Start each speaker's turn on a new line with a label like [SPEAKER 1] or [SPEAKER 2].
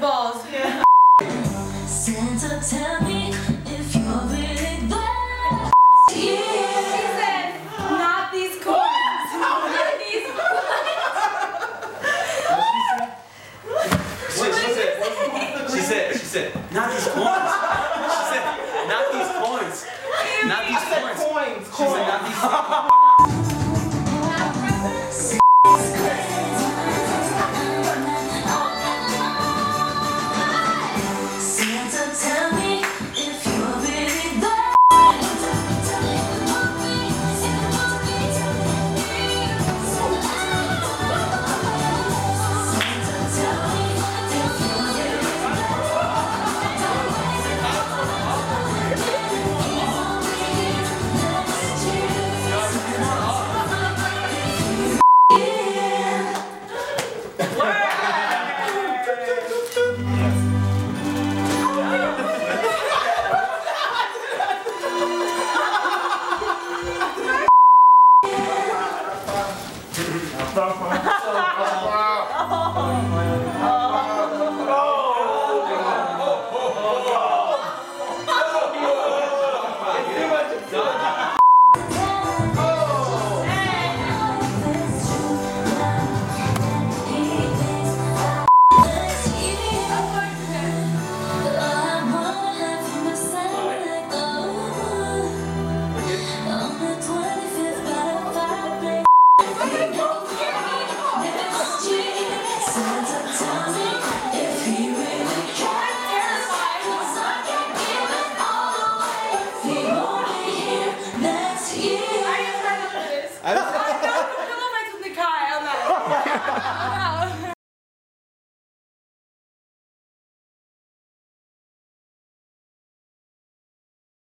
[SPEAKER 1] balls.